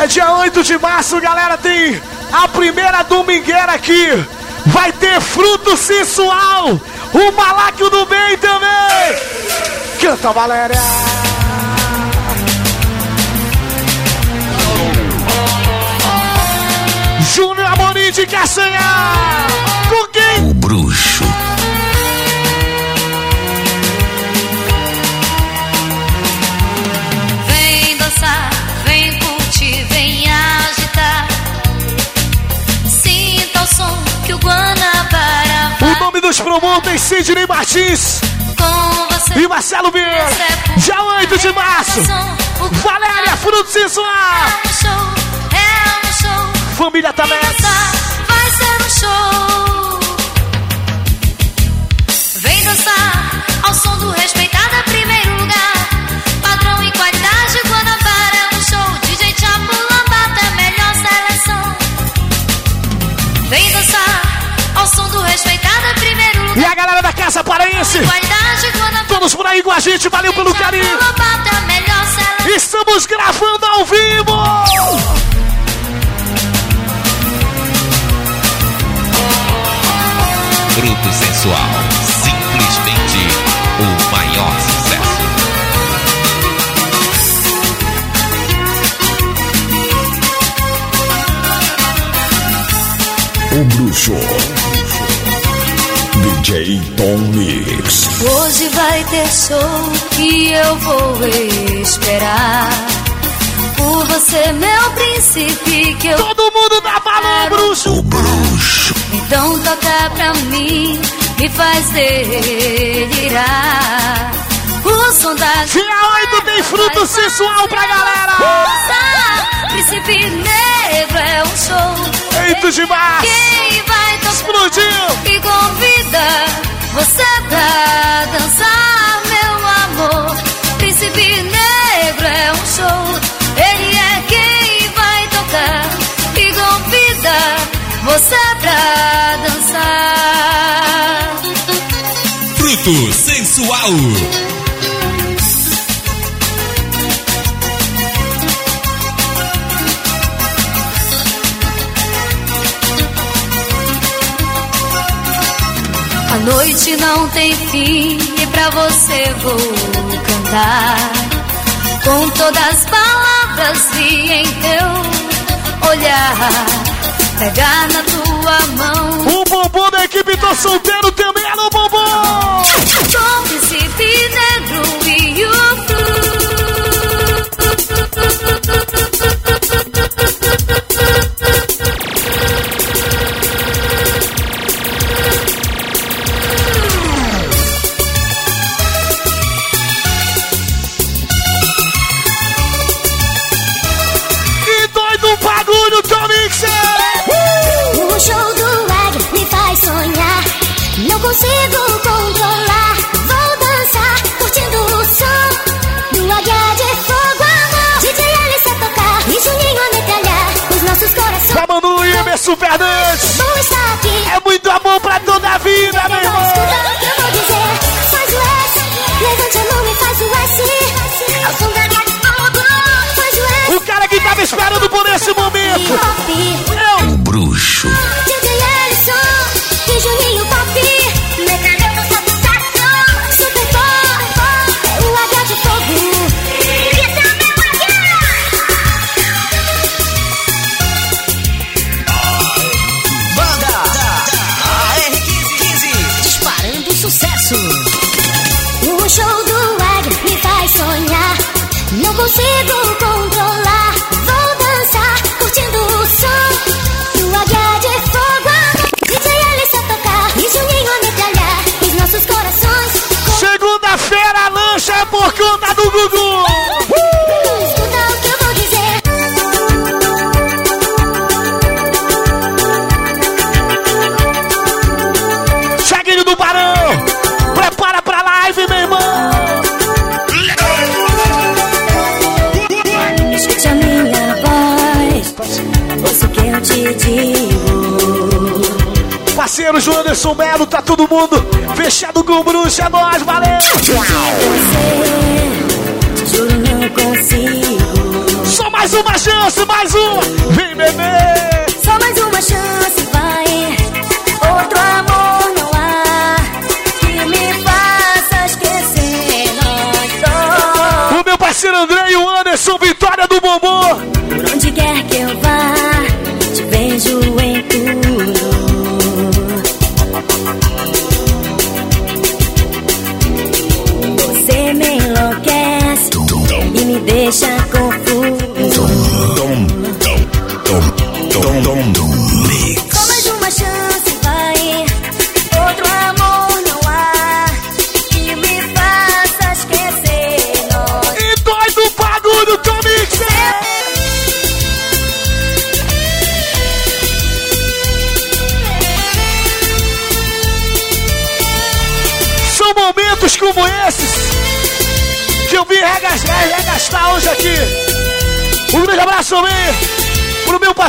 É dia 8 de março, galera. Tem a primeira domingueira aqui. Vai ter fruto sensual. O Maláquio do Bem também. Canta, Valéria. Júnior Amorim de Castanha. Com quem? O bruxo. O faz nome dos promotores Sidney Martins com você. e Marcelo Vieira. Dia 8 de março. Valéria, fruto sensual. É um show, é um show. Família. Dançar vai ser um show. Casa Paraense. Todos por aí com a gente. Valeu pelo carinho. É. Estamos gravando ao vivo. Fruto sensual. Simplesmente o maior sucesso. O bruxo. DJ Tom Mix. Hoje vai ter show e eu vou esperar por você, meu príncipe, que eu Todo mundo dá valor, bruxo. O bruxo. então toca pra mim, me faz delirar. O som da Dia 8 tem fruto sensual pra galera. Príncipe negro é um show. 8 de março. Quem vai tocar? Explodiu. e convida você pra dançar, meu amor. Príncipe Negro é um show, ele é quem vai tocar e convida você pra dançar. Fruto sensual. Noite não tem fim e pra você vou cantar. Com todas as palavras vi em teu olhar. Pegar na tua mão O bombom da equipe Tô Solteiro também é no bombom. Com o vida, meu irmão. escuta o que eu vou dizer. Faz o S, levante a mão e faz o S. Ao som da Fogo. Faz o S. O cara que tava esperando por esse momento. Joanderson Melo, tá todo mundo fechado com o bruxo, é nóis, valeu.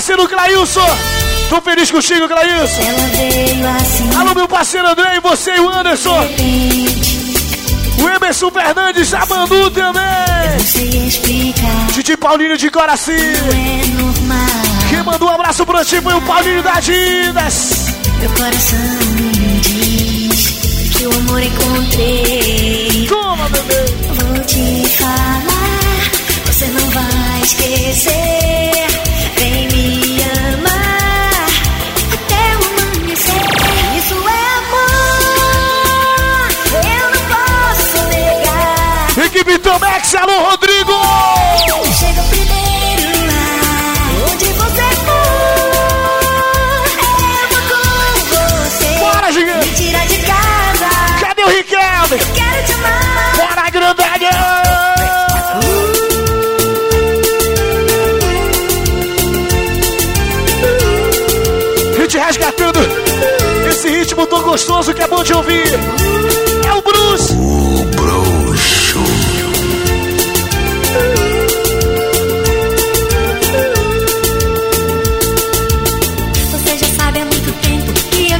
Parceiro Clailson. Tô feliz contigo, Clailson. Assim. Alô, meu parceiro André e você e o Anderson. O Emerson Fernandes da Manu também. Titi Paulinho de Coraci. não é. Quem mandou um abraço pra ti foi o Paulinho da Didas. Meu coração me diz que o amor encontrei. Toma, bebê. Vou te falar, você não vai esquecer. Equipe Tomex, alô, Rodrigo. Chega primeiro lá, onde você for. Eu vou com você. Bora, gigante. Me tira de casa, Cadê o Riquelme? quero te amar. Bora, grandalhão. Hit resgatando esse ritmo tão gostoso que é bom de ouvir. É o Bruce.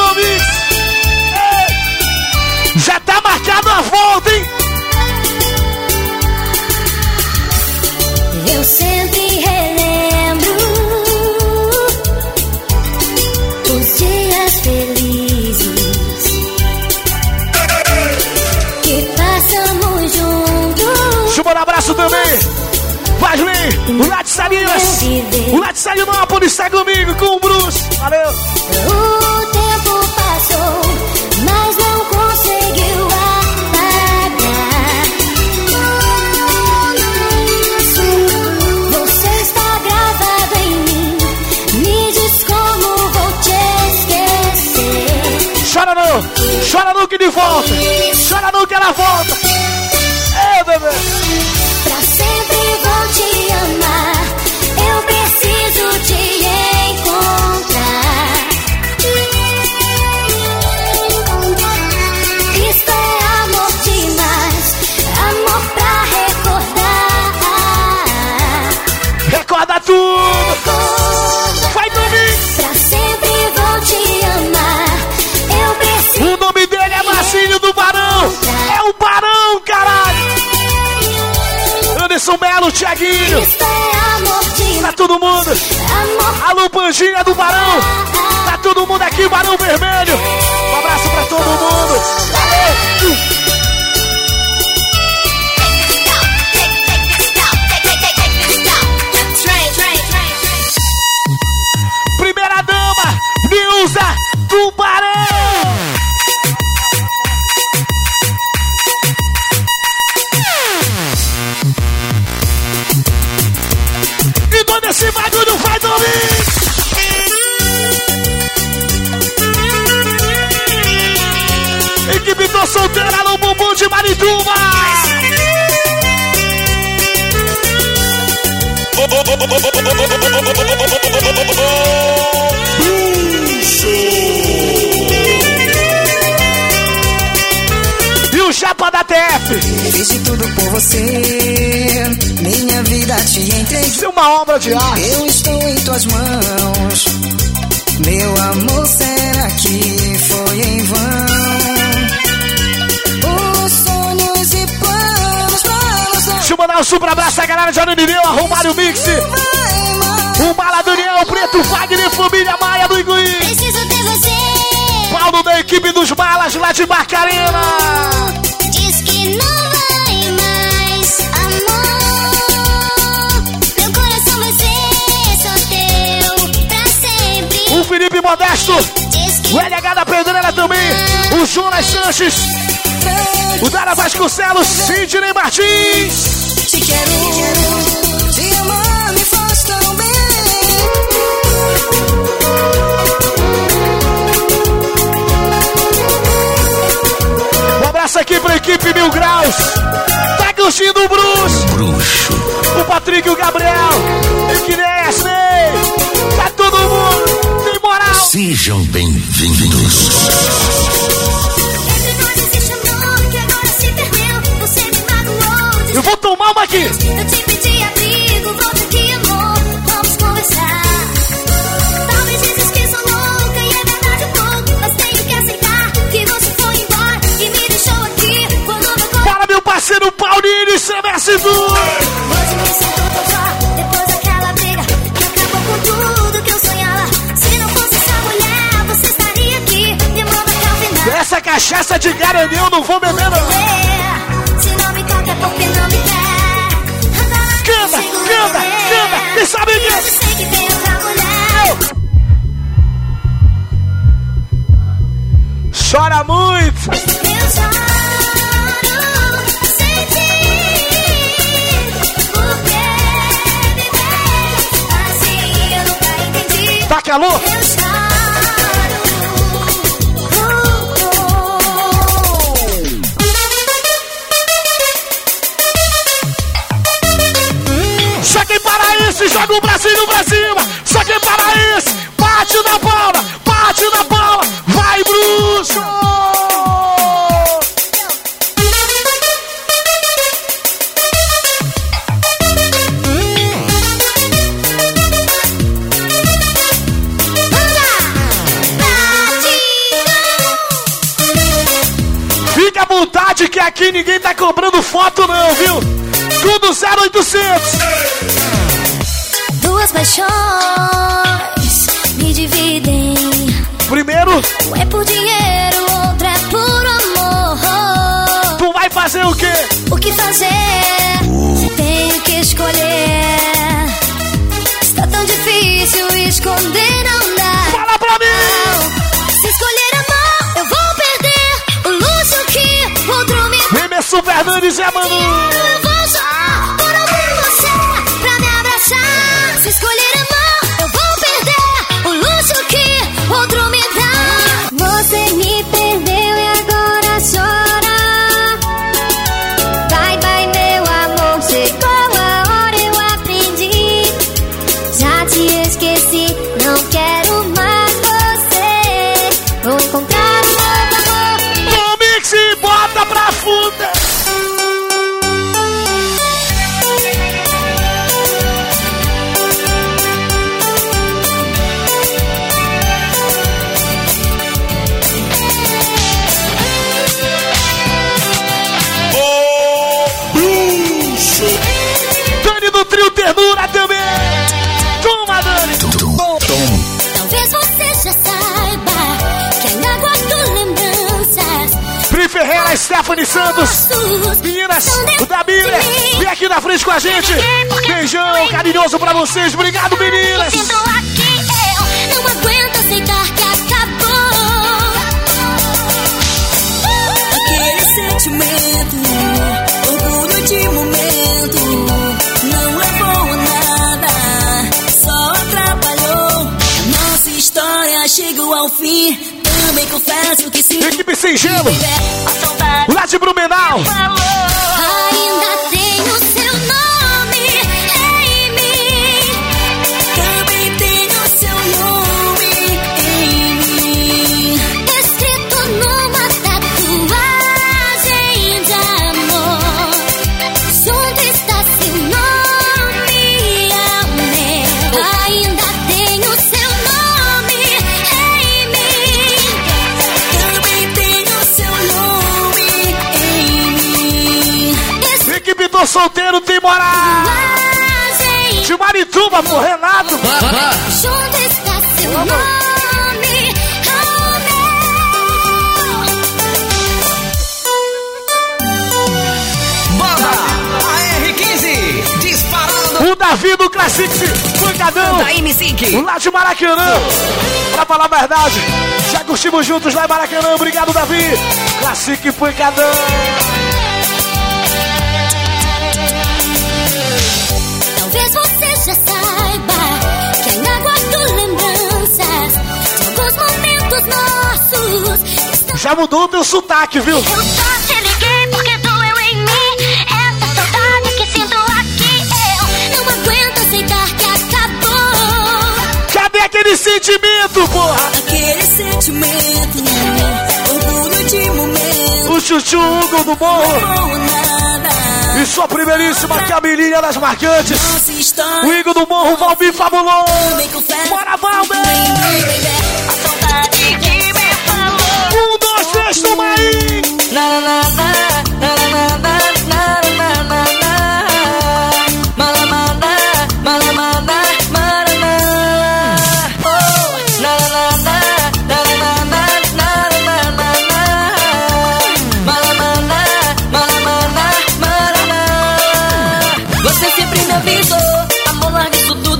Ei! Já tá marcado a volta, hein? Eu sempre relembro os dias felizes que passamos juntos. Mandar um abraço também. Vasley, o de Salinas. O lá de Salinópolis está comigo com o Bruce. Valeu. Volta. Chora não que ela volta. Anderson Melo, Thiaguinho. Isto é Pra demais. todo mundo. Amor Alô, Panjinha do Barão. Pra todo mundo aqui, Barão Vermelho. Um abraço pra todo mundo. Valeu. Primeira dama, Nilza do Barão. Da TF. Fiz de tudo por você, minha vida te entreguei. Isso é uma obra de arte. Eu estou em tuas mãos. Meu amor, será que foi em vão? Os sonhos e planos, não Deixa eu mandar um super abraço à galera de Ananineu, arrumaram o mix. O Bala Daniel, o Preto Wagner, família Maia do Iguí. Preciso ter você. Paulo da equipe dos Balas lá de Barcarena. Felipe Modesto, o LH da Pedreira também. O Jonas Sanches, o Dara Vasconcelos, Sidney Martins. Te quero, pra equipe Mil Graus. Tá curtindo o Bruce, Bruxo. o Patrick e o Gabriel. Equinés, Ney. Tá todo mundo. Tem moral. Sejam bem-vindos. Eu vou tomar uma aqui. E CMS Du. Hoje me sinto depois daquela briga que acabou com tudo que eu sonhava. Se não fosse essa mulher, você estaria aqui me final. Essa cachaça de garanhão eu não vou beber não. É, se não me toca é porque não me quer. Anda, Canta, canta, canta. Quem sabe Eu disso? sei que tem outra mulher. Chora muito. Eu choro. Só quem paraense joga o cima. 0800. Duas paixões me dividem. Primeiro, Um é por dinheiro, outra é por amor. tu vai fazer o quê? O que fazer? Tenho que escolher. Está tão difícil esconder, não dá. Fala pra mim! Se escolher amor, eu vou perder o luxo que outro me Emerson Fernandes é Manu. Eu vou Stephanie Santos. Meninas, da Bíblia, vem aqui na frente com a gente. Beijão carinhoso pra vocês. Obrigado, meninas. Eu não aguento aceitar que acabou. Aquele sentimento, orgulho de momento, não levou a nada, só atrapalhou. A nossa história chega chego ao fim. Também confesso que sim sem gelo. Lá de Brumenau. Do solteiro tem moral. De Marituba, pô, Renato. Junto está seu nome ao meu. Banda AR15, disparando O Davi do Classic Pancadão. da M5. Lá de Maracanã. Pra falar a verdade, já curtimos juntos lá em Maracanã. Obrigado, Davi. Classic Pancadão. Já mudou o teu sotaque, viu? Eu só te liguei porque doeu em mim. Essa saudade que sinto aqui. Eu não aguento aceitar que acabou. Cadê aquele sentimento, porra? Aquele sentimento, orgulho de momento, O chuchu Hugo do Morro. E sua primeiríssima Camilinha das Marcantes. O Igor do Morro, Valmir Fabuloso. Confesso. Bora, Valber!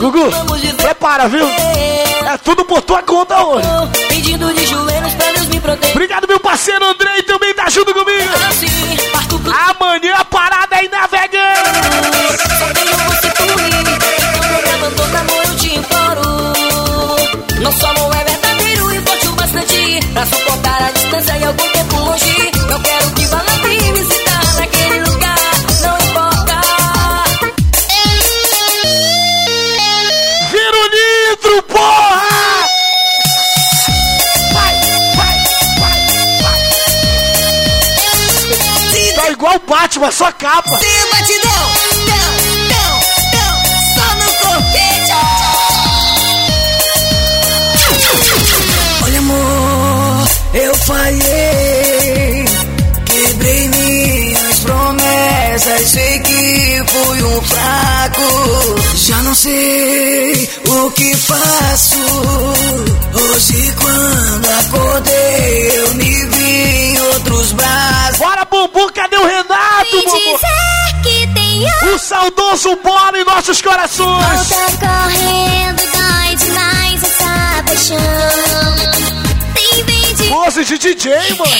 Gugu, prepara, viu? É tudo por tua conta hoje. Pedindo de joelhos pra Deus me proteger. Obrigado, meu parceiro Andrei, junto comigo. Assim, Amanhã a parada é navegando. Igual o Batman, só capa. Tem batidão, não, não, não, só no cortejo. Olha, amor, eu falhei. Quebrei minhas promessas. Sei que fui um fraco. Já não sei o que faço. Hoje, quando acordei, eu me vi em outros braços. Bora, Bumbum, cadê o O saudoso bola em nossos corações. Volta correndo, dói demais essa paixão. Tem vem de Pose de DJ, mano.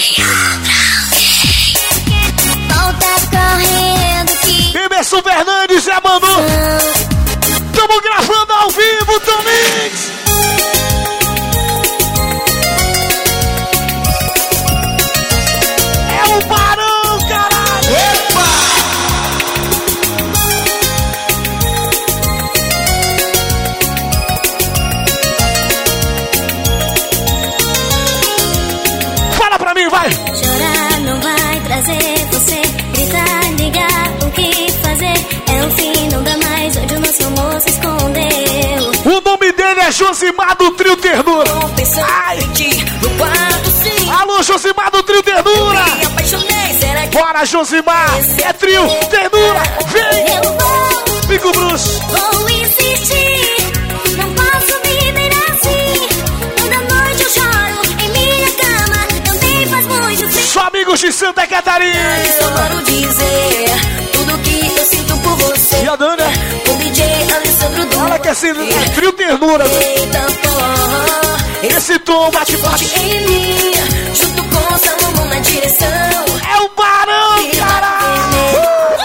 volta correndo que Emerson Fernandes e a Manu. Tamo gravando ao vivo, Tomix. É Josimar do Trio Ternura. Ai. Alô, Josimar do Trio Ternura. Bora, Josimar. É Trio Ternura. Vem. Eu vou, Pico Bruxo. vou insistir. Não posso viver assim. Toda noite eu choro em minha cama. Também faz muito frio. Só amigos de Santa Catarina. Quero dizer tudo que eu sinto por você. E a Dana? esse frio ternura. Esse tom bate forte em mim, junto com Salomão na direção. É o barão, cara! Uh!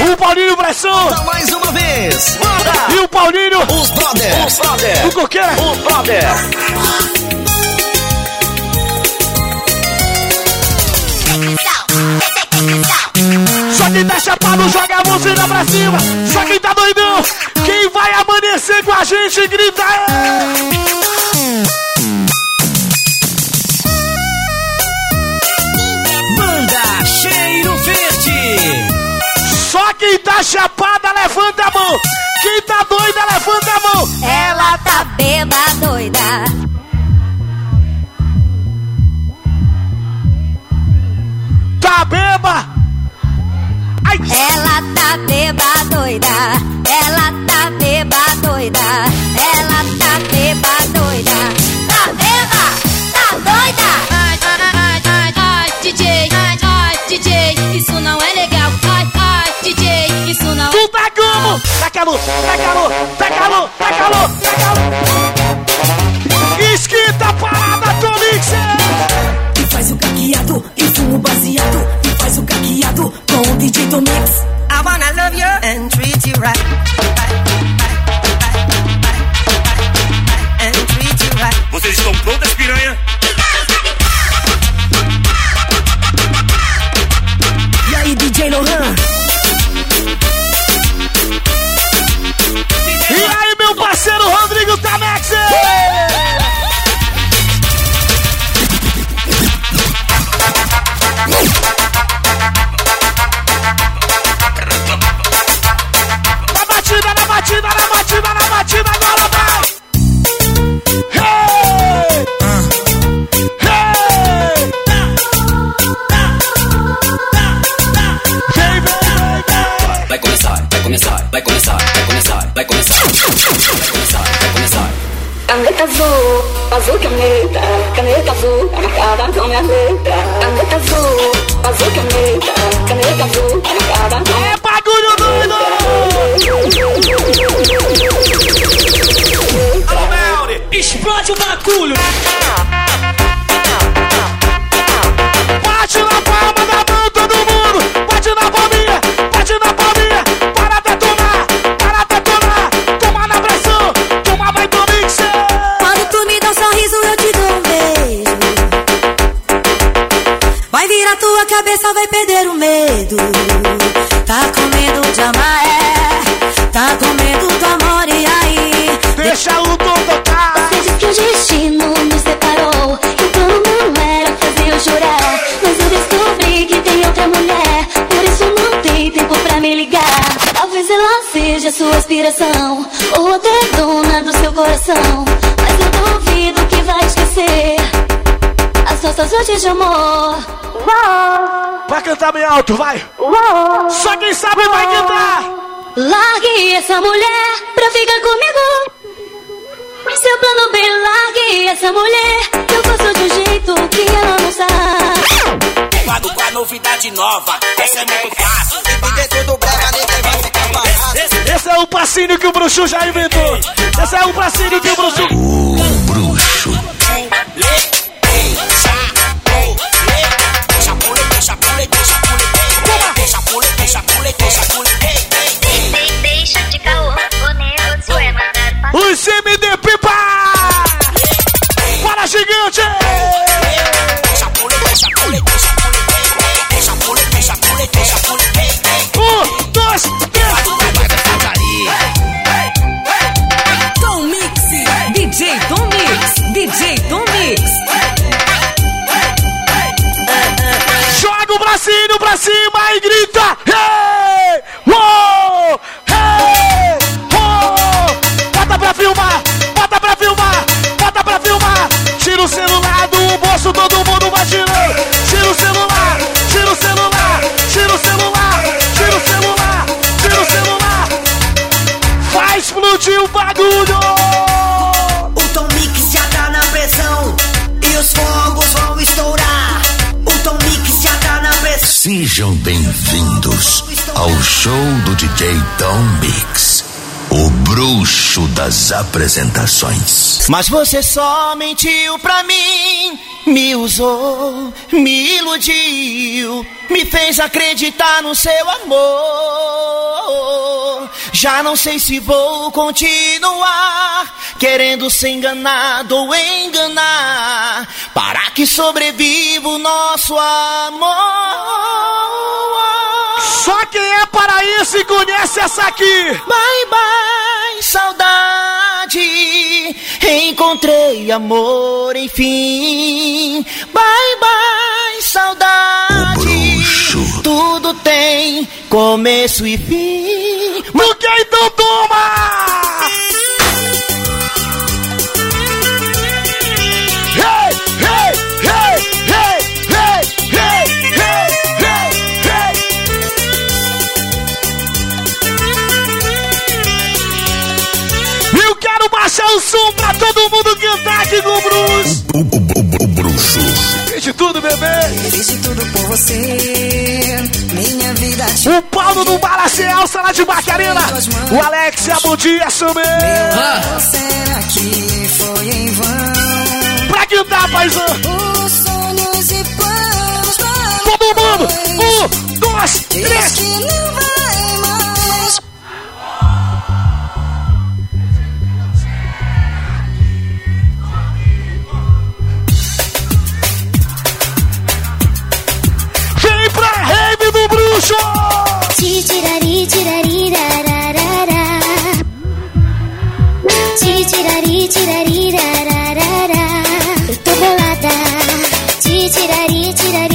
Eu. O Paulinho Pressão. Mais uma vez. Manda. E o Paulinho. Os Brothers. Os Brothers. O Coqueira. Os Brothers. Tá chapado joga a mãozinha pra cima. Só quem tá doidão. Quem vai amanhecer com a gente grita. Banda Cheiro Verde. Só quem tá chapada levanta a mão. Quem tá doida levanta a mão. Ela tá beba doida. Tá beba. Ai, Ela tá beba doida. Ela tá beba doida. Ela tá beba doida. Tá beba? Tá doida? Ai, ai, ai, ai, ai, DJ, ai, ai, DJ, isso não é legal. Ai, ai, DJ, isso não é tu tá como? Tá calor, tá calor, tá calor, tá calor, tá calor. Esquita a parada, Tomix. E faz o caqueado, e fumo baseado. Do Mix. I wanna love you. And treat you right. Vocês estão prontas, piranha? Caneta azul, azul caneta, caneta azul, marcada com minha letra. Caneta azul, azul caneta, caneta azul, marcada com É bagulho doido! Nova. Essa é muito fácil. E dentro do brega ninguém vai ficar parado. Esse é o passinho que o bruxo já inventou! Esse é o passinho Explodir o bagulho! O Tom Mix já tá na pressão e os fogos vão estourar. O Tom Mix já tá na pressão. Sejam bem-vindos ao show do DJ Tom Mix, o bruxo das apresentações. Mas você só mentiu pra mim, me usou, me iludiu, me fez acreditar no seu amor. Já não sei se vou continuar querendo ser enganado ou enganar para que sobreviva o nosso amor. Só quem é paraíso conhece essa aqui. Bye bye, saudade. Encontrei amor, enfim. Bye bye, saudade. Tudo tem começo e fim. No que então toma! Baixar o som pra todo mundo cantar aqui com o Bruce. O, o, o, o bruxo. Fiz de tudo, bebê. Fiz de tudo por você. Minha vida te O Paulo do Balace Alça lá de Macarena. O Alex a Bom Dia Sumê. Será que foi em vão? Pra cantar, paizão. Os sonhos e planos pra Todo mundo. Um, dois, Diz três. Puxou! Titirari, tirari, rararara. tirari, tirari, rararara. Eu tirari, bolada. Titirari, tirari.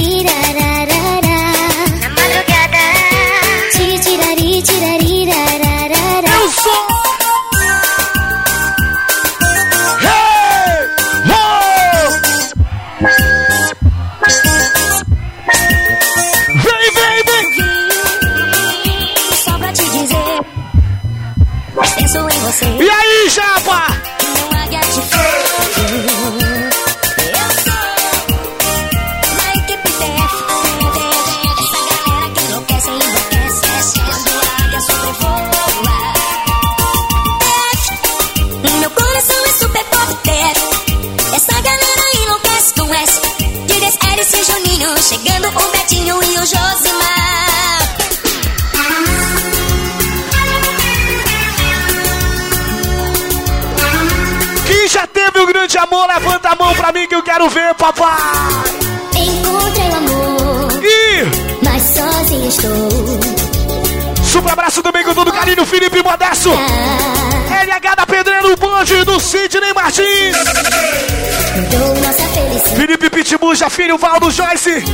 Pitbuja, filho Valdo Joyce.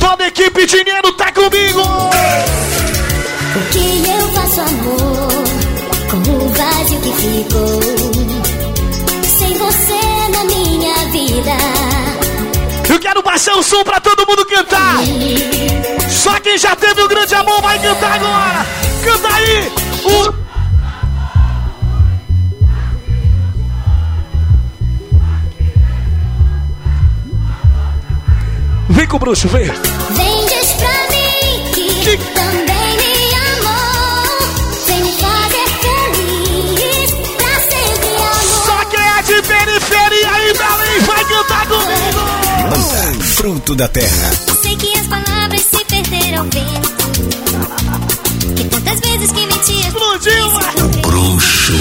Toda a equipe dinheiro tá comigo. O que eu faço, amor, com o vazio que ficou? Sem você na minha vida. Eu quero baixar o som pra todo mundo cantar. Só quem já teve um grande amor vai cantar agora. Canta aí. O... Vem com o bruxo, vem. Vem, diz pra mim que também me amou. Vem me fazer feliz, pra sempre amor. Só quem é de periferia aí, Belém, vai cantar comigo. Banda Fruto da Terra. Sei que as palavras se perderam ao vento. Que tantas vezes que menti Explodiu. O bruxo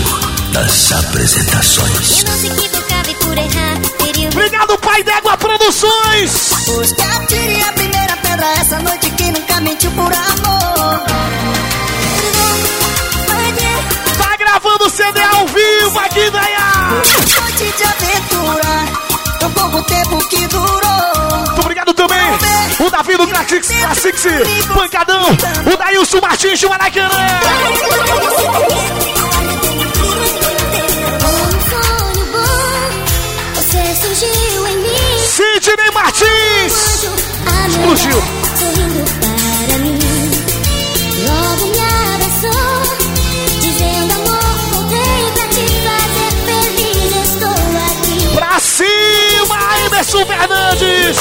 das apresentações. Eu não se equivocava e por errar teria Obrigado, Pai d'Égua Produções. Os que atirem a primeira pedra essa noite que nunca mentiu por amor. Tá gravando CD ao vivo aqui, Daia. Noite de aventura, tão pouco tempo que durou. Muito obrigado também. O Davi do Classics, Classics, Pancadão. O Dailson Martins de Maracanã. Um Sidney Martins! Explodiu! Pra cima, Emerson Fernandes!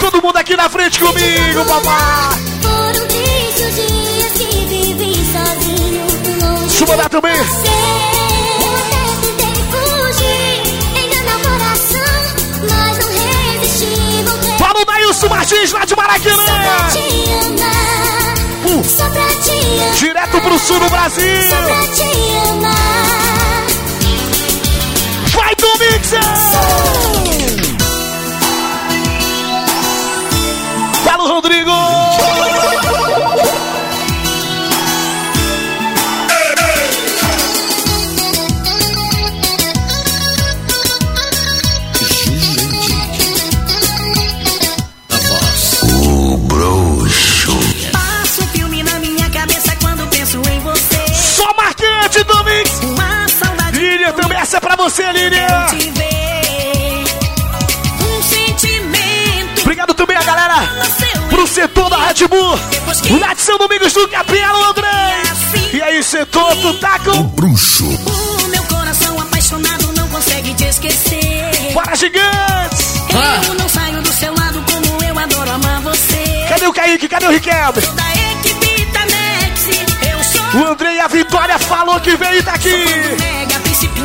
Todo mundo aqui na frente comigo, papai! Foram tristes dias que vivi sozinho. Também! Martins, lá de Maracanã. Uh. Direto pro sul do Brasil. Vai do Mixer. Fala, Rodrigo. Sentimento Obrigado também a galera pro setor da Red Bull. O Nath São Domingos do Capela, André. E aí, setor, tu tá com... Bruxo. O meu coração apaixonado não consegue te esquecer. Bora, gigantes! Eu não saio do seu lado como eu adoro amar você. Cadê o Kaique? Cadê o Riquelme? Da equipe da Nex, eu sou O André e a Vitória falou que veio e tá aqui. Mega Príncipe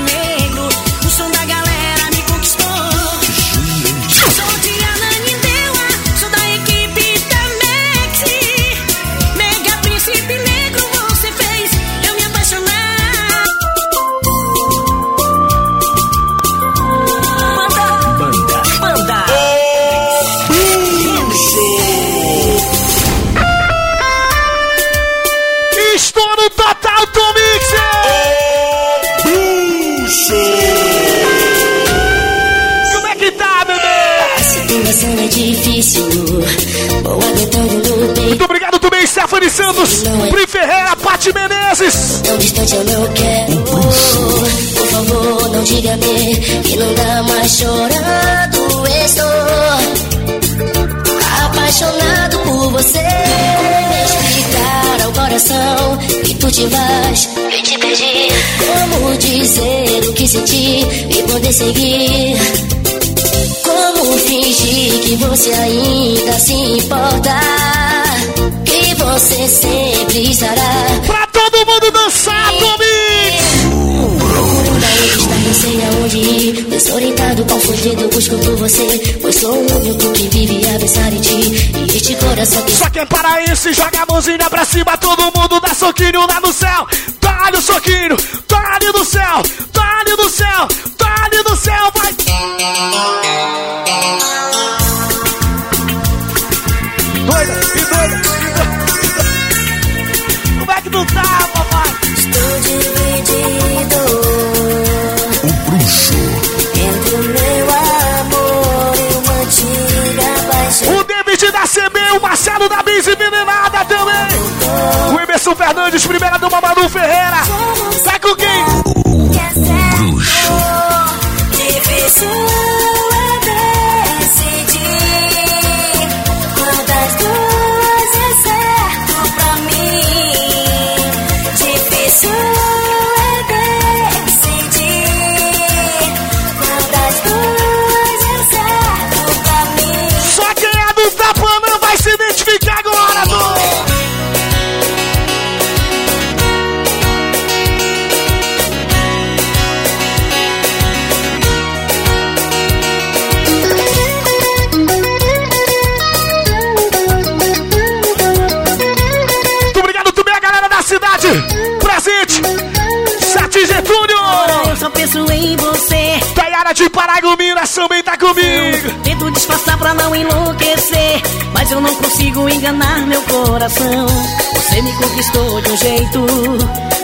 Stephanie Santos, Pri Ferreira, Pati Menezes. Tão distante eu não quero. Por favor, não diga bem que não dá mais chorando. Estou apaixonado por você. Como explicar ao coração que tu te vais e te perdi? Como dizer o que senti e poder seguir? Como fingir que você ainda se importa? Que você sempre estará. Pra todo mundo dançar, está, não sei aonde ir. Desorientado, confundido, busco por você. Pois sou o único que vive a pensar em ti. E este coração que Só quem é paraense, joga a mãozinha pra cima, todo mundo dá soquinho lá no céu. Dá-lhe o soquinho, dá-lhe do céu, dá-lhe do céu, dá-lhe do céu, vai! Tu tá, papai? estou dividido O bruxo. Entre o meu amor e uma antiga paixão O David da CB, o Marcelo da Bis envenenada também. O Emerson Fernandes, primeira do Manu Ferreira. Pra não enlouquecer, mas eu não consigo enganar meu coração. Você me conquistou de um jeito,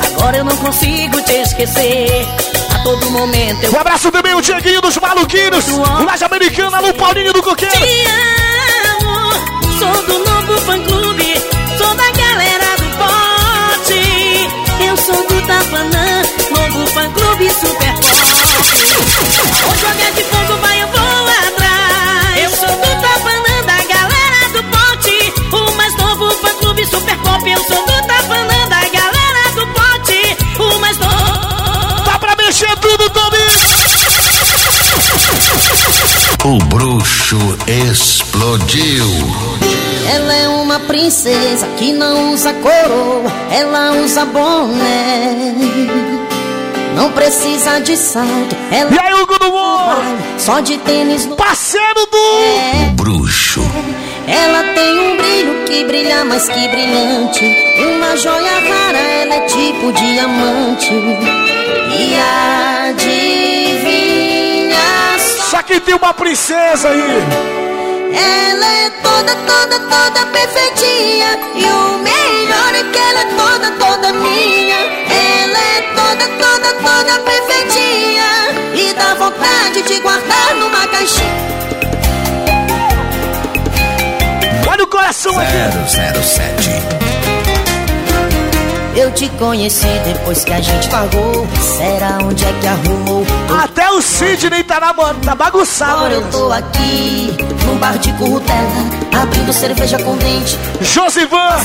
agora eu não consigo te esquecer. A todo momento eu Um abraço também o Dieguinho dos Maluquinhos. Laje Americana, o Paulinho do Coqueiro. te amo. Sou do novo fã clube, sou da galera do pote. Eu sou do Tapanã, novo fã clube super forte. Vou jogar de O bruxo explodiu. Ela é uma princesa que não usa coroa, ela usa boné. Não precisa de salto, ela E aí, Hugo do Morro? vai só de tênis no Parceiro do. O bruxo. Ela tem um brilho que brilha mais que brilhante. Uma joia rara, ela é tipo diamante. E. Só que tem uma princesa aí. Ela é toda, toda, toda perfeitinha. E o melhor é que ela é toda, toda minha. Ela é toda, toda, toda perfeitinha. E dá vontade de guardar numa caixinha. Olha o coração aqui. 007. Eu te conheci depois que a gente pagou. Será onde é que arrumou? Até o Sidney tá, na, tá bagunçado. Agora eu tô aqui, num bar de currutela, abrindo cerveja com dente. Josivan,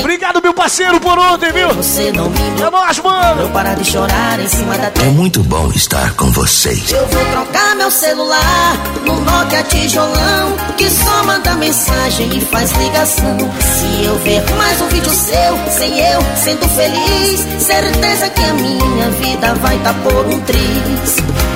obrigado meu parceiro por ontem, viu? Você não me É nóis, Pra eu mano. parar de chorar em cima da É muito bom estar com vocês. Eu vou trocar meu celular no Nokia tijolão Que só manda mensagem e faz ligação Se eu ver mais um vídeo seu, sem eu, sendo feliz Certeza que a minha vida vai tá por um triz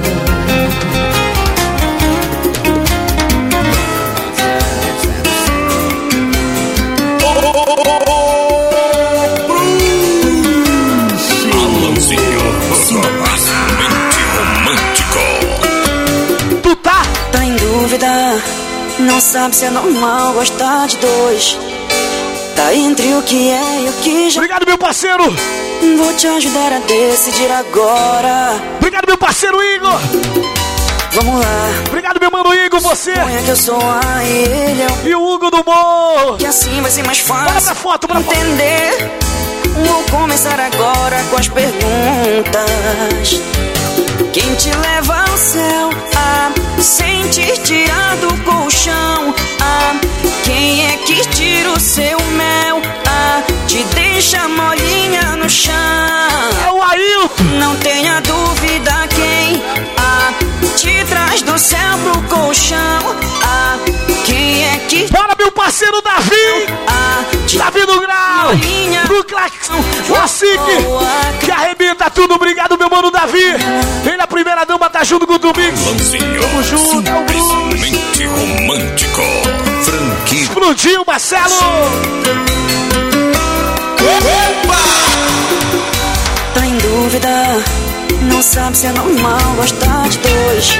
Alanzinho, mente romântico. Tu tá? Tá em dúvida, não sabe se é normal gostar de dois. Tá entre o que é e o que já. Obrigado, meu parceiro. Vou te ajudar a decidir agora. Obrigado, meu parceiro Igor. Vamos lá. Obrigado, meu mano Igor, você. Que eu sou a e ele é o E o Hugo do Morro. que assim vai ser mais Bora pra fácil foto, bora pra foto. Vou começar agora com as perguntas. Quem te leva ao céu? Ah, sem te tirar do colchão. Ah, quem é que tira o seu mel? Ah, te deixa molinha no chão. É o Ailton. Não tenha dúvida quem traz do céu pro colchão. Ah, quem é que Bora, meu parceiro Davi. ah, Davi do Grau. Molinha. Do Claxon. Classic. Que arrebenta tudo. Obrigado, meu mano Davi. Ele, a primeira dama, tá junto com o. Alanzinho, Tamo junto, é o simplesmente romântico. Franquia. Explodiu, Marcelo. tá em dúvida, sabe se é normal gostar de dois.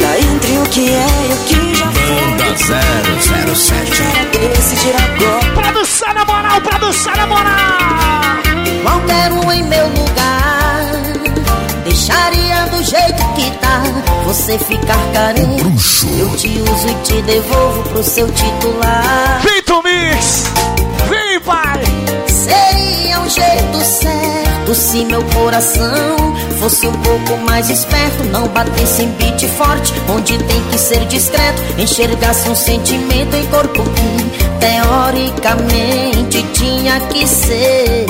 Tá entre o que é e o que já foi. Banda 007. Quero decidir agora. Pra dançar na moral, pra dançar na moral. Qualquer um em meu lugar Deixaria do jeito que tá Você ficar carente Bruxo. Eu te uso e te devolvo pro seu titular Vem, Tomix. Vem, pai. Seria um jeito certo Se meu coração fosse um pouco mais esperto Não batesse em beat forte Onde tem que ser discreto Enxergasse um sentimento em corpo que Teoricamente tinha que ser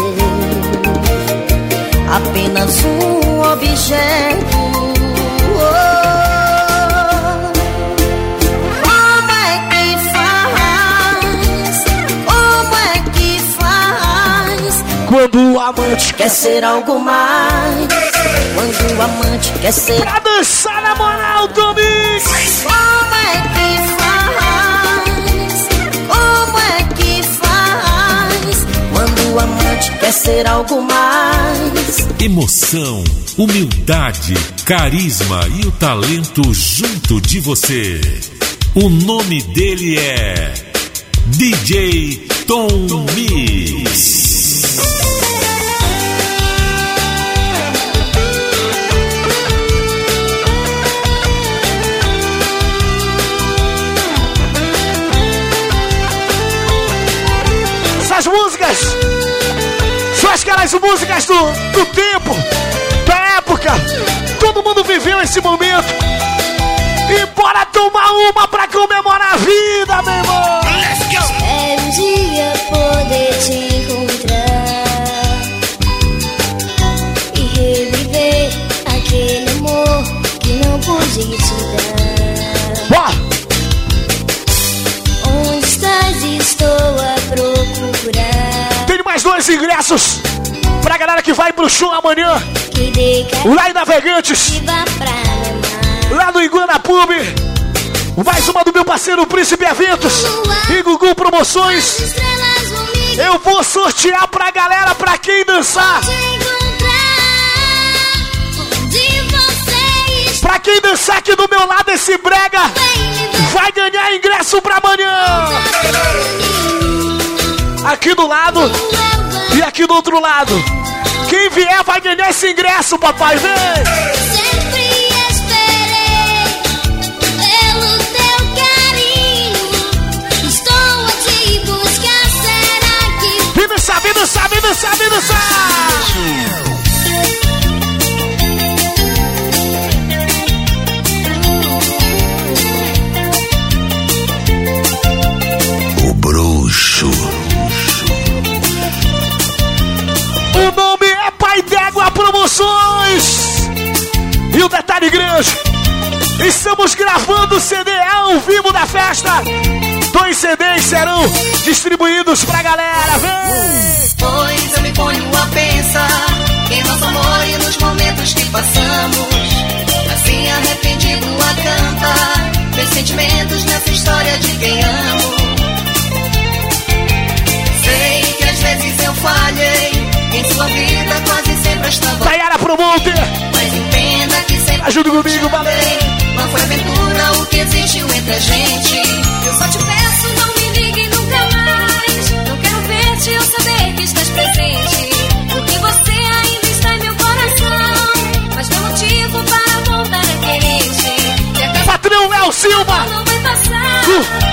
apenas um objeto. Quando o amante Quer ser algo mais? Quando o amante quer ser. Pra dançar na moral, Tomix. Como é que faz? Como é que faz? Quando o amante quer ser algo mais? Emoção, humildade, carisma e o talento junto de você. O nome dele é DJ Tom Mix. as músicas do, do tempo, da época. Todo mundo viveu esse momento. E bora tomar uma pra comemorar a vida, meu irmão. Let's go. Espero um dia poder te encontrar e reviver aquele amor que não pude te dar. Bora. Onde estás? Estou a procurar. Tem mais dois ingressos pra galera que vai pro show amanhã. Lá em Navegantes. Lá no Iguana Pub. Mais uma do meu parceiro Príncipe Eventos. E Gugu Promoções. Eu vou sortear pra galera, pra quem dançar. Pra quem dançar aqui do meu lado esse brega, vai ganhar ingresso pra amanhã. Aqui do lado e aqui do outro lado. Quem vier vai ganhar esse ingresso, papai. Vem! Sempre esperei pelo teu carinho. Estou a te buscar, será que Vem dançar, vem dançar, vem dançar, vem dançar! d'Égua Promoções! E o detalhe grande: estamos gravando o CD ao vivo da festa! Dois CDs serão distribuídos pra galera, vem! Pois eu me ponho a pensar em nosso amor e nos momentos que passamos. Assim arrependido a cantar meus sentimentos nessa história de quem amo. Sei que às vezes eu falhei, em sua vida Tayara Mas entenda que sempre ajuda comigo, valeu! não foi aventura o que existiu entre a gente. eu só te peço, não me ligue nunca mais. Não quero ver-te, eu saber que estás presente. Porque você ainda está em meu coração. Mas não motivo para voltar a querer-te. E a Patrão Léo Silva, não vai passar.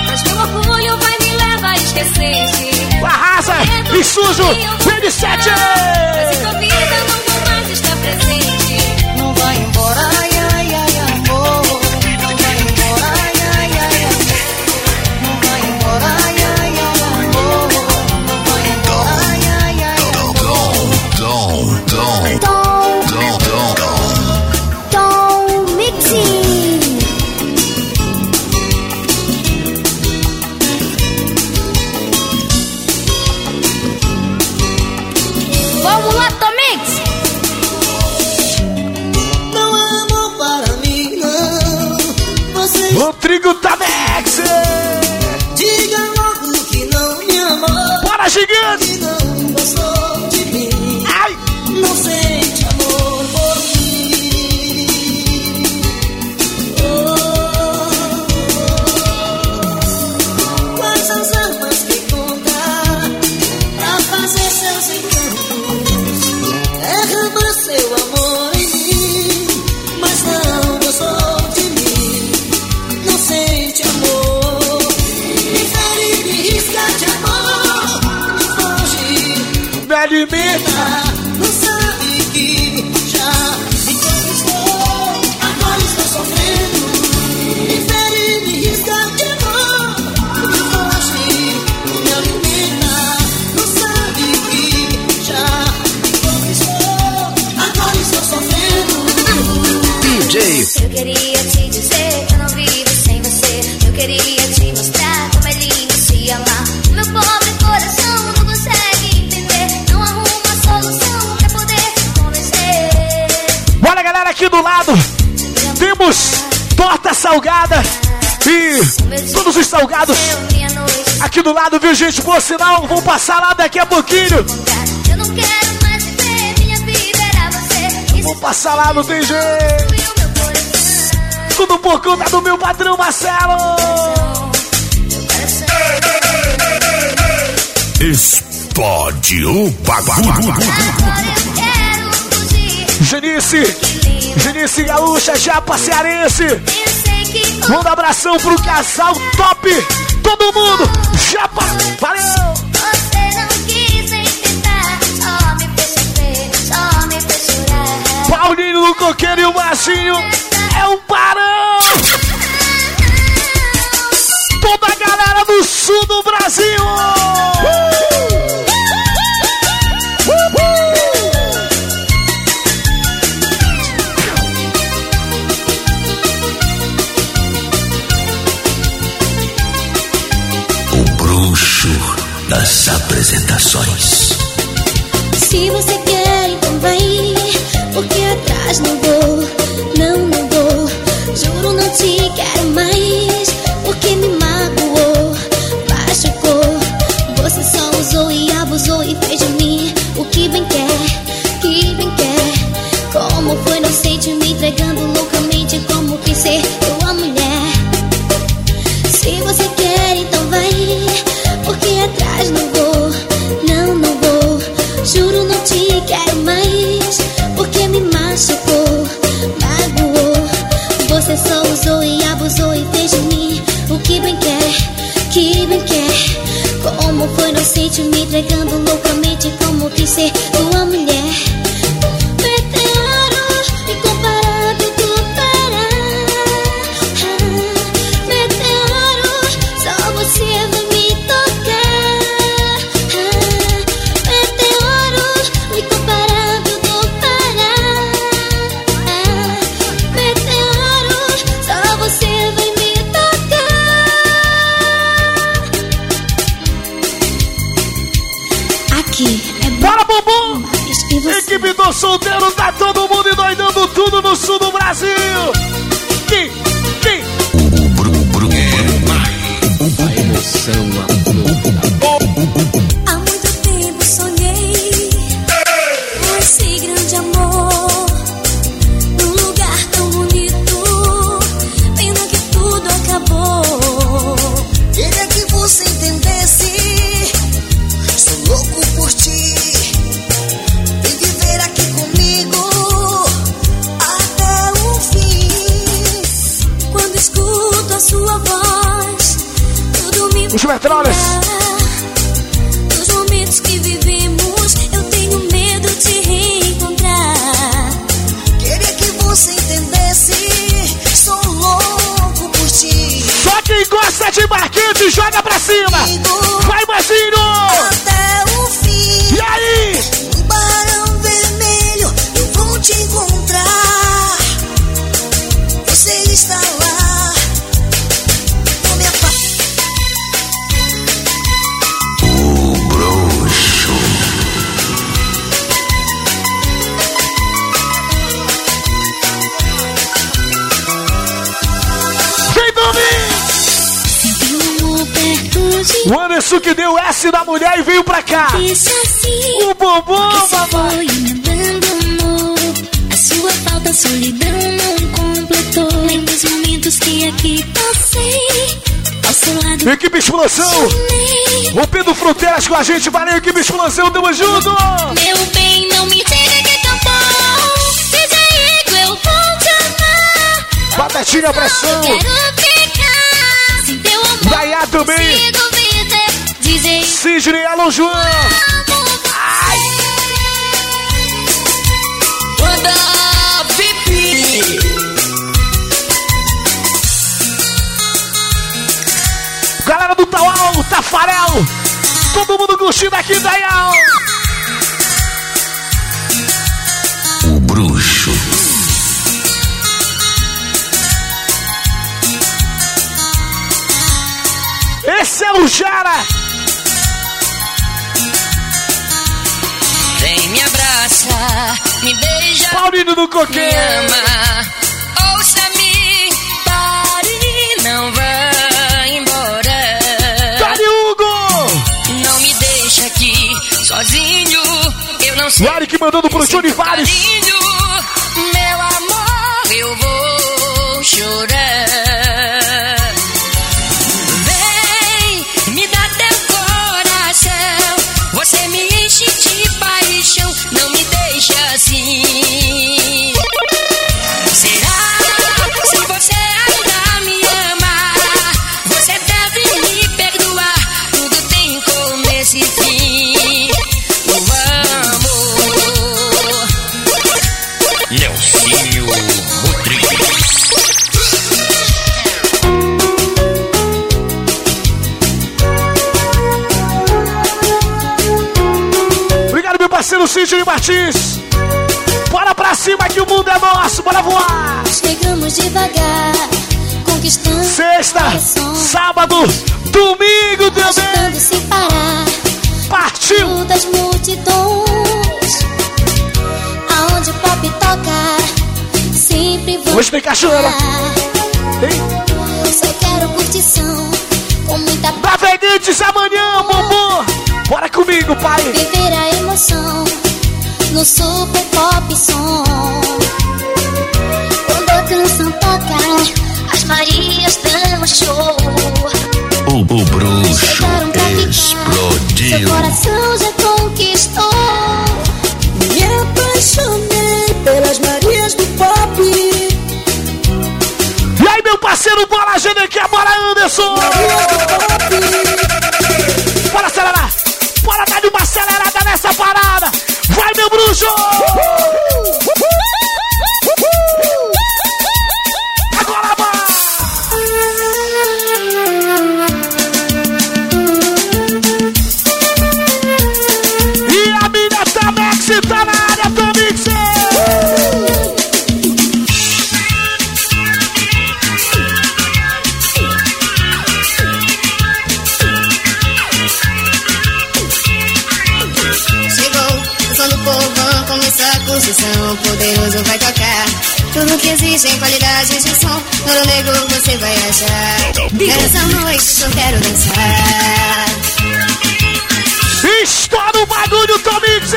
Mas meu orgulho vai me levar a esquecer-te. Arrasa e sujo, vem de sete! Mas em tua vida não vou mais presente. Sinal, vão passar lá daqui a pouquinho. eu não quero mais viver. Minha vida era você. Isso Vou passar lá, não tem jeito. destruiu meu coração. Tudo por conta do meu patrão Marcelo. Explode o bagulho. Agora eu quero fugir. Genice, Que lindo. Genice Gaúcha, Japa Cearense. Pensei que Manda abração pro casal top. Todo mundo, Japa, valeu. Você não quis enfrentar, só me fez sofrer, só me fez chorar. Paulinho no coqueiro e o Marcinho Porque atrás não vou, não, não vou. Juro, não te quero mais. Porque me magoou, machucou. Você só usou e abusou e fez de mim o que bem quer, que bem quer. Como foi inocente me entregando loucamente, como quis ser entregando loucamente, como quis ser assim. O me abandonou. A sua falta, a solidão não completou. Lembra os momentos que aqui passei. Equipe Explosão! O Pedro Fronteiras com a gente, valeu, equipe Explosão, tamo junto! Meu bem, não me diga que tá bom. Diz Igor, eu vou te amar. Batatinha pressão! Eu quero ficar. Sem teu amor, Daiá também! Dizer Sidney, alô, João! Banda VIP. Galera do Tauau, Tafarel! Todo mundo curtindo aqui, Dayal! O bruxo. Esse é o Jara! Abraça, me beija, Paulinho do me Coqueiro! ama. Ouça-me, pare, não vá embora. Dani Hugo! Não me deixa aqui sozinho. Eu não sei. O Ari que mandando pro for Vares! Meu amor, eu vou chorar. Fortes! Bora pra cima que o mundo é nosso, bora voar! Chegamos devagar, conquistando. Sexta, sábado, domingo também! sem parar. Partiu! Das multidões, aonde o pop toca, sempre vou. Vou explicar, Churana! Só quero curtição, com muita. Pra amanhã, bumbum, Bora comigo, pai! No super pop som. Quando a canção toca, as Marias dão show. O, o bruxo ficar, seu explodiu. coração já conquistou. Me apaixonei pelas Marias do Pop. E aí, meu parceiro, bora GDQ, bora Anderson. Bora Tudo que existe em qualidade de som, Ouro Negro você vai achar. Nessa noite eu quero dançar. Estoura o bagulho, Tamix.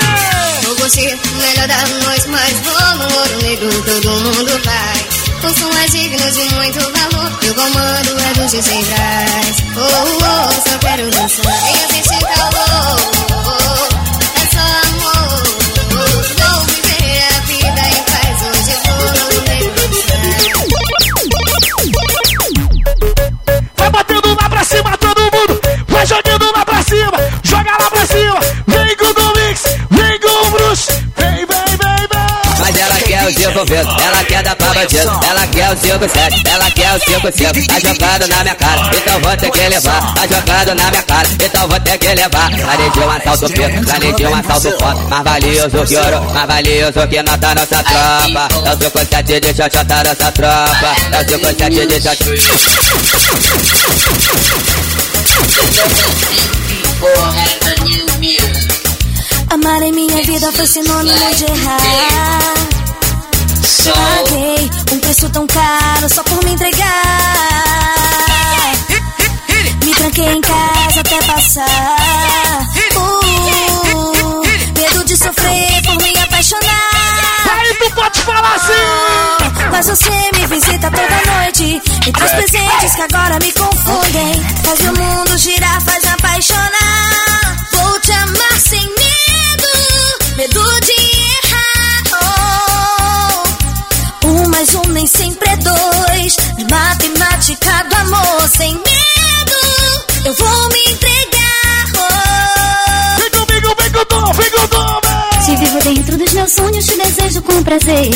Vou curtir o melhor da noite, mas vou no Ouro Negro, todo mundo vai. O som é digno de muito valor, e o comando é do DJ Braz. Oh, oh, só quero dançar e sentir calor. Bandido, ela quer o 5-7, ela quer o 5-5, tá jogando na minha cara, então vou ter que levar, tá jogando na minha cara, então vou ter que levar. De um assalto preto, de um assalto foda, mais valioso que ouro, mais valioso que nota nossa tropa. É o 5-7 de xoxota nossa tropa, é o 5-7 de xoxota. Amar em minha vida foi sinônimo de errar. Paguei um preço tão caro só por me entregar. Me tranquei em casa até passar. Uh, medo de sofrer por me apaixonar. Aí tu pode falar assim. Mas você me visita toda noite E traz presentes que agora me confundem Faz o mundo girar, faz apaixonar Vou te amar sem medo Medo de oh. Um mais um nem sempre é dois Matemática do amor sem medo Eu vou me entregar oh. Vem comigo, vem com o Dom, vem com o Dom, Se vivo dentro dos meus sonhos, te desejo com prazer.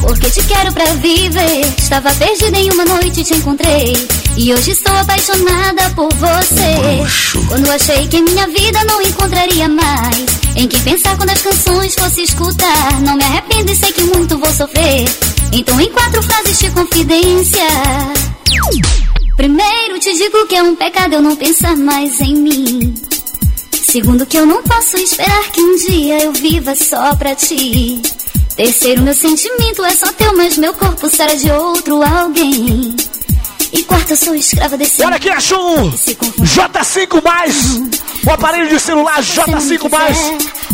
Porque te quero pra viver. Estava perdida em uma noite e te encontrei. E hoje estou apaixonada por você. Quando achei que em minha vida não encontraria mais. Em que pensar quando as canções fosse escutar. Não me arrependo e sei que muito vou sofrer. Então, em quatro frases de confidência. Primeiro, te digo que é um pecado eu não pensar mais em mim. Segundo que eu não posso esperar que um dia eu viva só pra ti. Terceiro, meu sentimento é só teu, mas meu corpo será de outro alguém. E quarto, eu sou escrava desse Olha aqui, achou um J5 mais. O aparelho de celular J5 mais.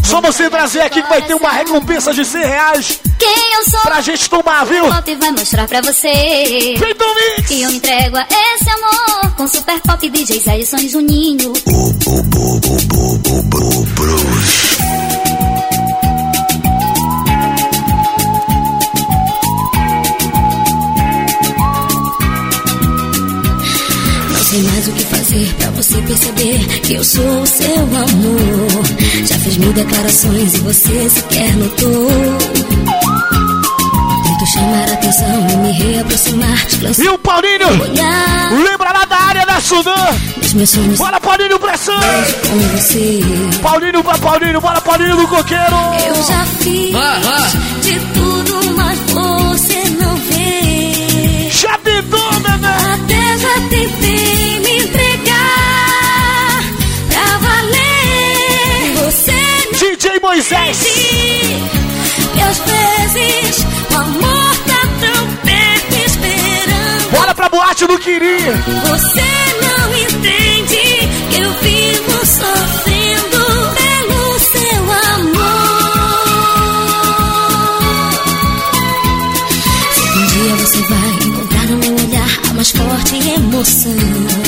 Só você trazer aqui que vai ter uma recompensa de 100 reais. Quem eu sou? Pra gente tomar, viu? O pop vai mostrar pra você. Vem, Domix! E eu me entrego a esse amor. Com super pop DJs Edson e Juninho. Não fazer pra você perceber que eu sou o seu amor. Já fiz mil declarações e você sequer notou. Tento chamar a atenção e me reaproximar. te E o Paulinho? Lembra lá da área da Sudã? Dos meus sonhos. Bora, Paulinho, pressão! Paulinho pra Paulinho, bora, Paulinho do Coqueiro! Eu já fiz de tudo, mas você não vê. Já tentou, bebê! Até já tentei Moisés! E às vezes o amor tá tão Tati não queria. Você não entende que eu vivo sofrendo pelo seu amor. Se um dia você vai encontrar no meu olhar a mais forte emoção.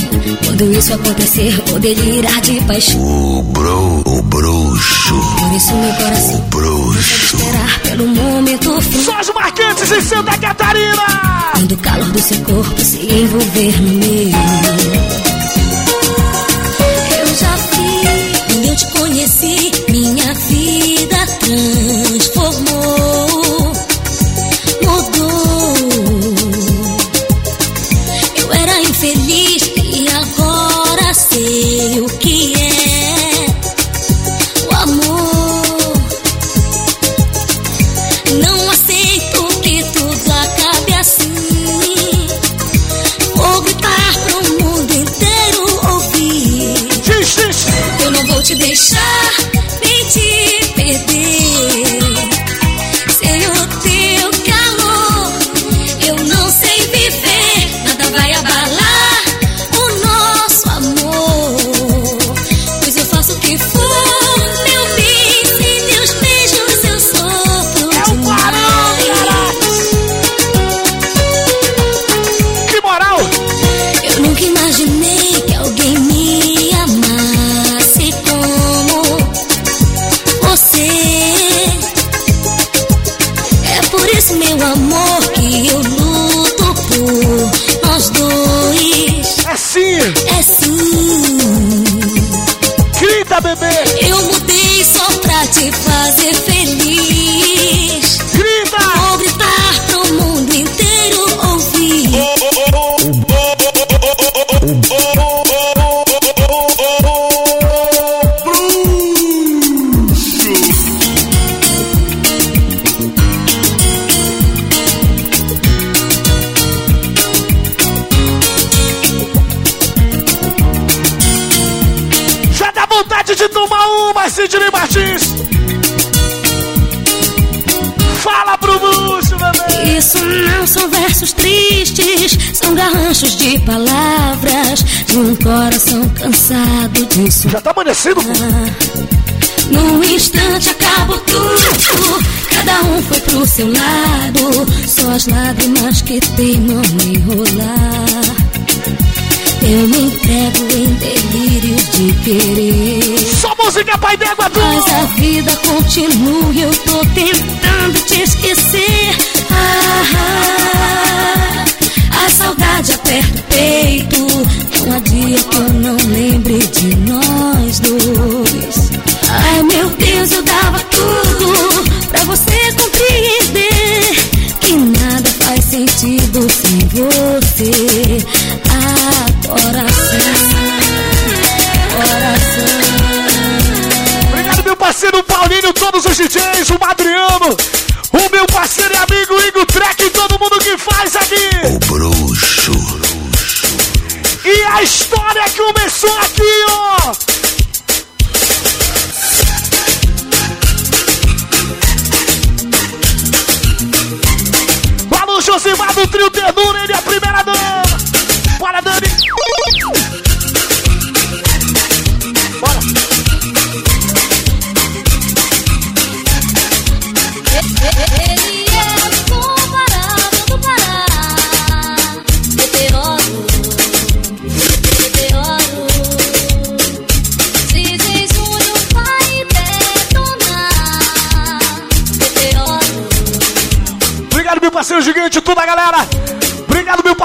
Quando isso acontecer, vou delirar de paixão. O bro, o bruxo. Por isso meu coração O bruxo. esperar pelo momento fim. Só os marcantes em Santa Catarina. Quando o calor do seu corpo se envolver no meu. Num instante acabou tudo, cada um foi pro seu lado, só as lágrimas que teimam enrolar. Eu me entrego em delírios de querer. Só música, pai d'égua, tu. Mas a vida continua e eu tô tentando te esquecer. Ah, ah, a saudade aperta o peito. Não há dia que eu não lembre de nós dois. Ai meu Deus, eu dava tudo pra você compreender que nada faz sentido sem você. Ah, coração, coração. Obrigado, meu parceiro Paulinho, todos os DJs, o Adriano, história começou aqui,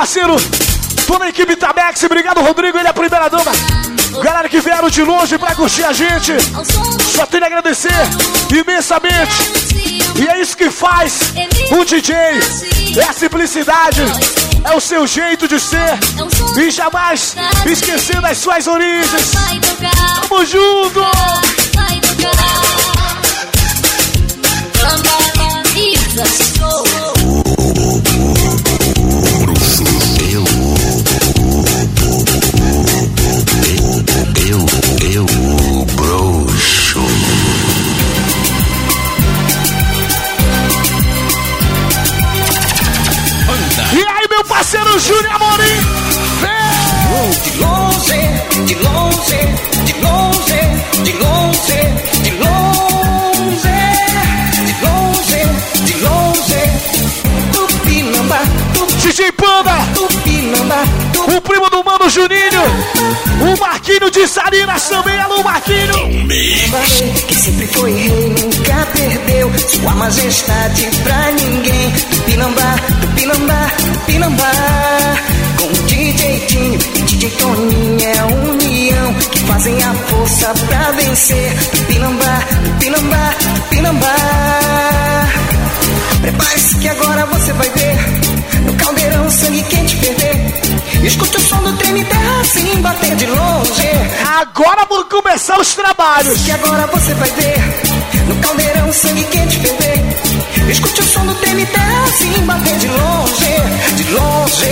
parceiro. Toda a equipe Tabex. Obrigado, Rodrigo, ele é a primeira dama. Galera que vieram de longe pra curtir a gente. Só tenho a agradecer imensamente. E é isso que faz o DJ. É a simplicidade. É o seu jeito de ser. E jamais esquecer das suas origens. Tamo junto! Mano Juninho. O Marquinho de Salinas também. Alô, Marquinho. Que sempre foi rei, nunca perdeu sua majestade pra ninguém. Tupinambá, Tupinambá, Tupinambá. Com o DJ Tinho e DJ Toninho é a união que fazem a força pra vencer. Tupinambá, Tupinambá, Tupinambá. Prepare-se que agora você vai ver no caldeirão sangue quente ferver. Escute o som do treme terra assim bater de longe. Agora vão começar os trabalhos. Que agora você vai ver no caldeirão sangue quente ferver. Escute o som do treme terra assim bater de longe, de longe,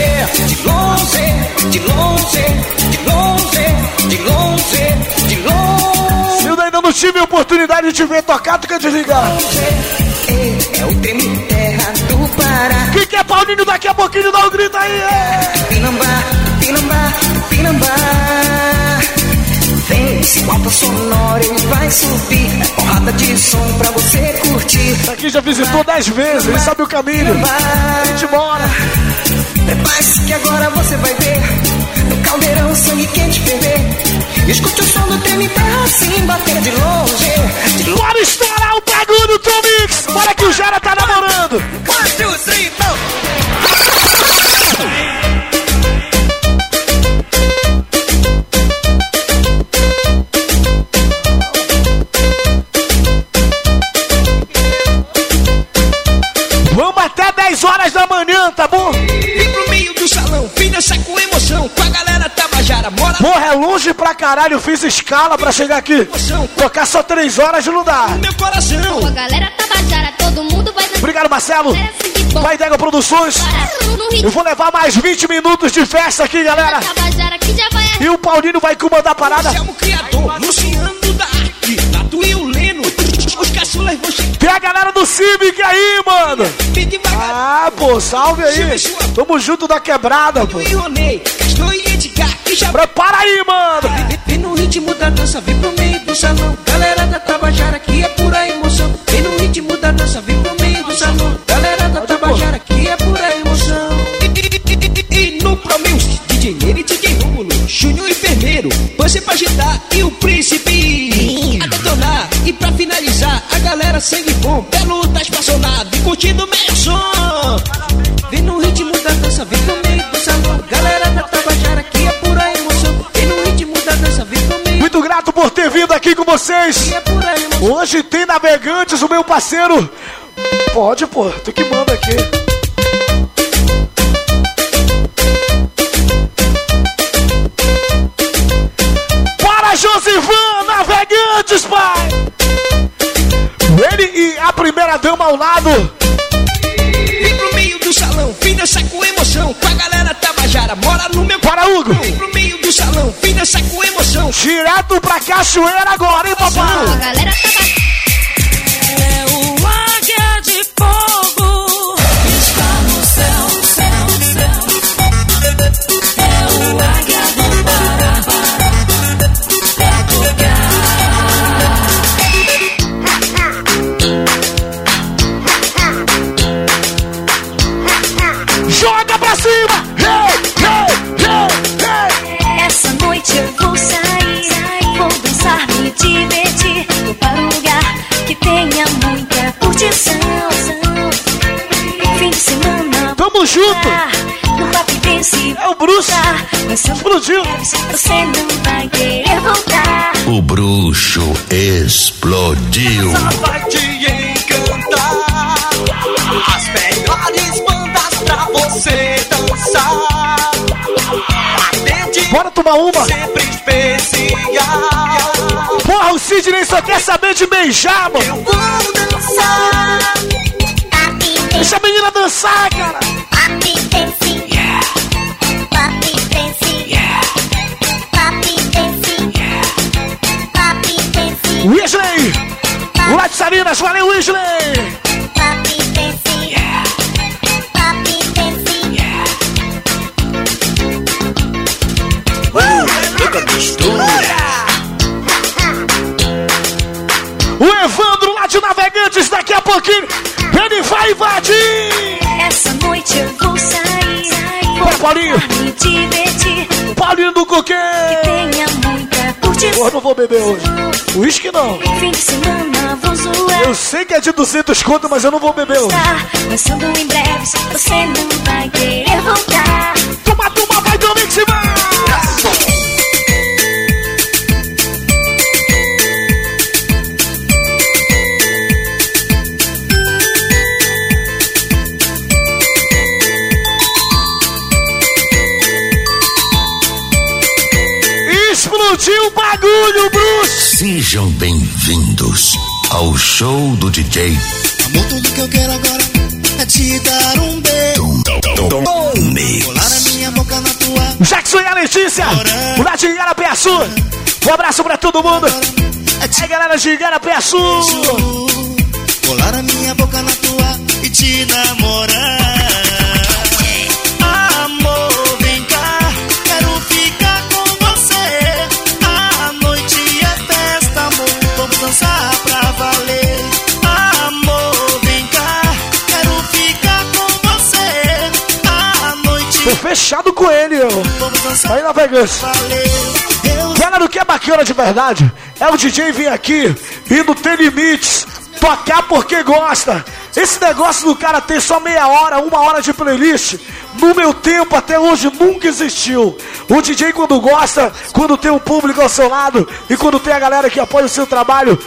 de longe, de longe, de longe, de longe, de longe. Se eu ainda não tive a oportunidade de te ver tocar, tu quer desligar. É, é o treme Pará. Quem quer Paulinho daqui a pouquinho dá um grito aí. É. Tupinambá, Tupinambá, Tupinambá. Vem, esse alto sonoro ele vai subir. É porrada de som pra você curtir. Aqui já visitou dez vezes, ele sabe o caminho. A gente bora. Prepare-se que agora você vai ver. No caldeirão sangue quente ferver. Escute o som do treme terra assim bater de longe. De longe. Bora estourar o bagulho, Tomix. Bora que o Jara tá namorando. One, two, three. Vamos até 10 horas da manhã, tá bom? Vem pro meio do salão, vem dançar com emoção, com a galera Tabajara, bora Porra, é longe pra caralho, fiz escala pra chegar aqui. Tocar só 3 horas não dá. meu coração. A galera Tabajara, todo mundo vai dançar. Obrigado, Marcelo. Pai Dega Produções. Eu vou levar mais 20 minutos de festa aqui, galera. Vai E o Paulinho vai comandar a parada. Chama o criador, Luciano Tem a galera do Civic aí, mano. Ah, pô, salve aí. Tamo junto da quebrada, pô. Prepara aí, mano. Vem- no ritmo da dança, vem pro meio do salão. Galera da Tabajara, que é pura emoção. Vem no ritmo da dança, vem pro meio do salão. Galera da Tabajara, que é pura emoção. E, no Pro Music, DJ e DJ Rômulo, Júnior Enfermeiro, você pra agitar e o príncipe galera sangue bom, belo tá espaçonado e curtindo o meu som. Vem no ritmo da dança, vem pro meio do salão. Galera da Tabajara, que é pura emoção. Vem no ritmo da dança, vem pro meio Muito grato por ter vindo aqui com vocês. é. Hoje tem navegantes, o meu parceiro. Pode, pô, tu que manda aqui. Para Josivan, navegantes, pai! Ele e a primeira dama ao lado. Vem pro meio do salão, dançar com emoção. Com a galera Tabajara, mora no meu Para, Hugo. Vem pro meio do salão, dançar com emoção. Direto pra cachoeira agora, hein, com a papai? galera Tabajara. É o águia de fogo. Tamo junto! no papo desse É o Bruce! Dançando Explodiu! Você não vai querer voltar. O bruxo explodiu. vai te encantar. As melhores bandas pra você dançar. Atende Bora tomar uma! sempre especial. Porra, o Sidney só quer saber de beijar, mano! Eu vou dançar. Deixa a menina dançar, cara! Papi dance, papi dance, papi dance, papi dance, Weasley! Lá de Salinas, valeu, Weasley! papi dance, papi dance. O Evandro lá de Navegantes, daqui a pouquinho, ele vai invadir! Essa noite eu vou sair, vou Bora, Paulinho. Me divertir, Paulinho do Coquê. tenha muita curtição. Porra, não vou beber hoje. Uísque não. Fim de semana, vou zoar. Eu sei que é de 200 conto, mas eu não vou beber hoje. Lançando em breve, você não vai querer voltar. Toma, toma, vai que vai. Explodiu o bagulho, Bruce! Sejam bem-vindos ao show do DJ Amor, tudo que eu quero agora é te dar um beijo. Colar a minha boca na tua. Jackson e a Letícia, o lá de Igarapé Sul. Um abraço pra todo mundo. Aí, galera de Igarapé Sul. Colar a minha boca na tua e te namorar. Fechado com ele, eu. Aí na Vegas. Galera, o que é bacana de verdade é o DJ vir aqui e não ter limites, tocar porque gosta. Esse negócio do cara ter só meia hora, uma hora de playlist, no meu tempo até hoje nunca existiu. O DJ quando gosta, quando tem um público ao seu lado e quando tem a galera que apoia o seu trabalho.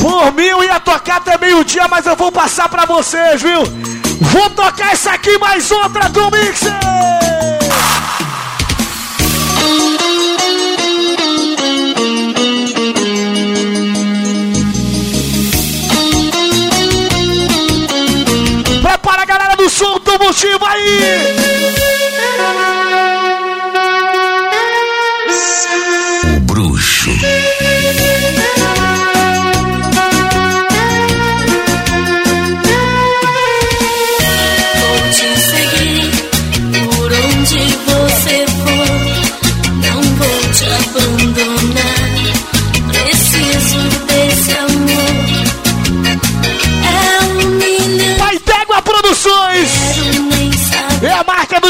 Por mim eu ia tocar até meio-dia, mas eu vou passar pra vocês, viu? Vou tocar essa aqui mais outra do Mixer! Prepara a galera do som, toma o chivo aí!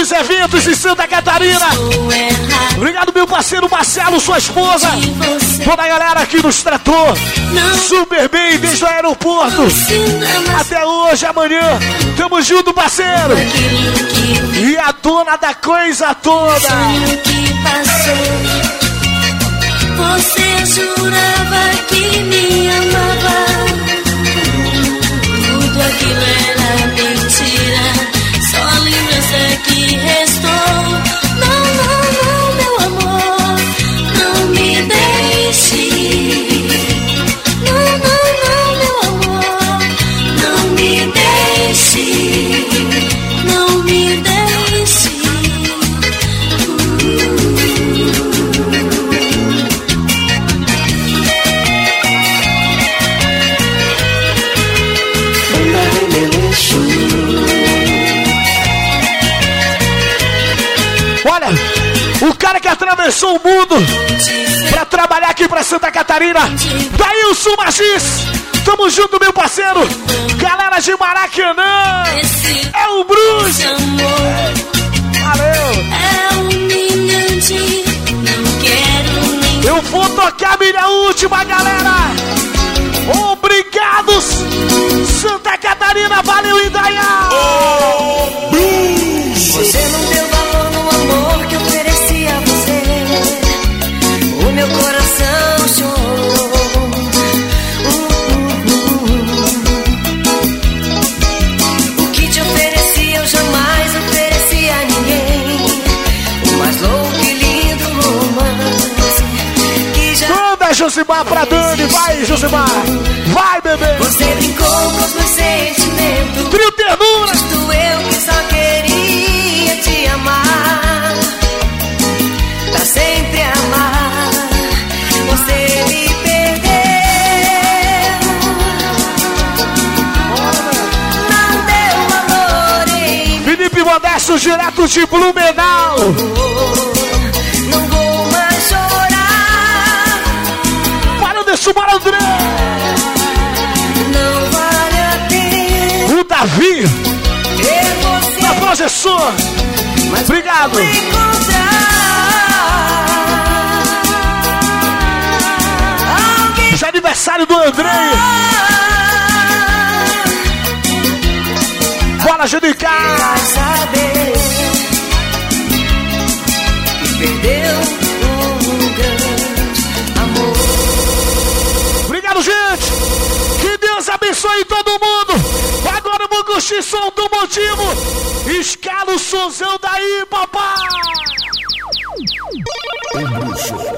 Dos eventos de Santa Catarina! Obrigado, meu parceiro Marcelo, sua esposa! Toda a galera aqui nos tratou super bem desde o aeroporto até hoje, amanhã. Tamo junto, parceiro! E a dona da coisa toda! Você jurava que me Olha, o cara que atravessou o mundo pra trabalhar aqui pra Santa Catarina, Daílson Magis. Tamo junto, meu parceiro. Galera de Maracanã. É o Bruce. Valeu. Eu vou tocar minha última, galera. Obrigados. Santa Catarina, valeu, Indaiá. Josimar. Vai, bebê. você brincou com os meus sentimentos. Trio Ternura. Justo eu que só queria te amar Pra sempre amar Você me perdeu Não deu valor em Felipe Modesto, direto de Blumenau. Não Para de sumar, André. Não vale a pena O Davi, na projeção. Obrigado! Já é aniversário do Andrei! Bora, Judicar! Som do motivo! Escala o sonzão daí, papai! O bruxo.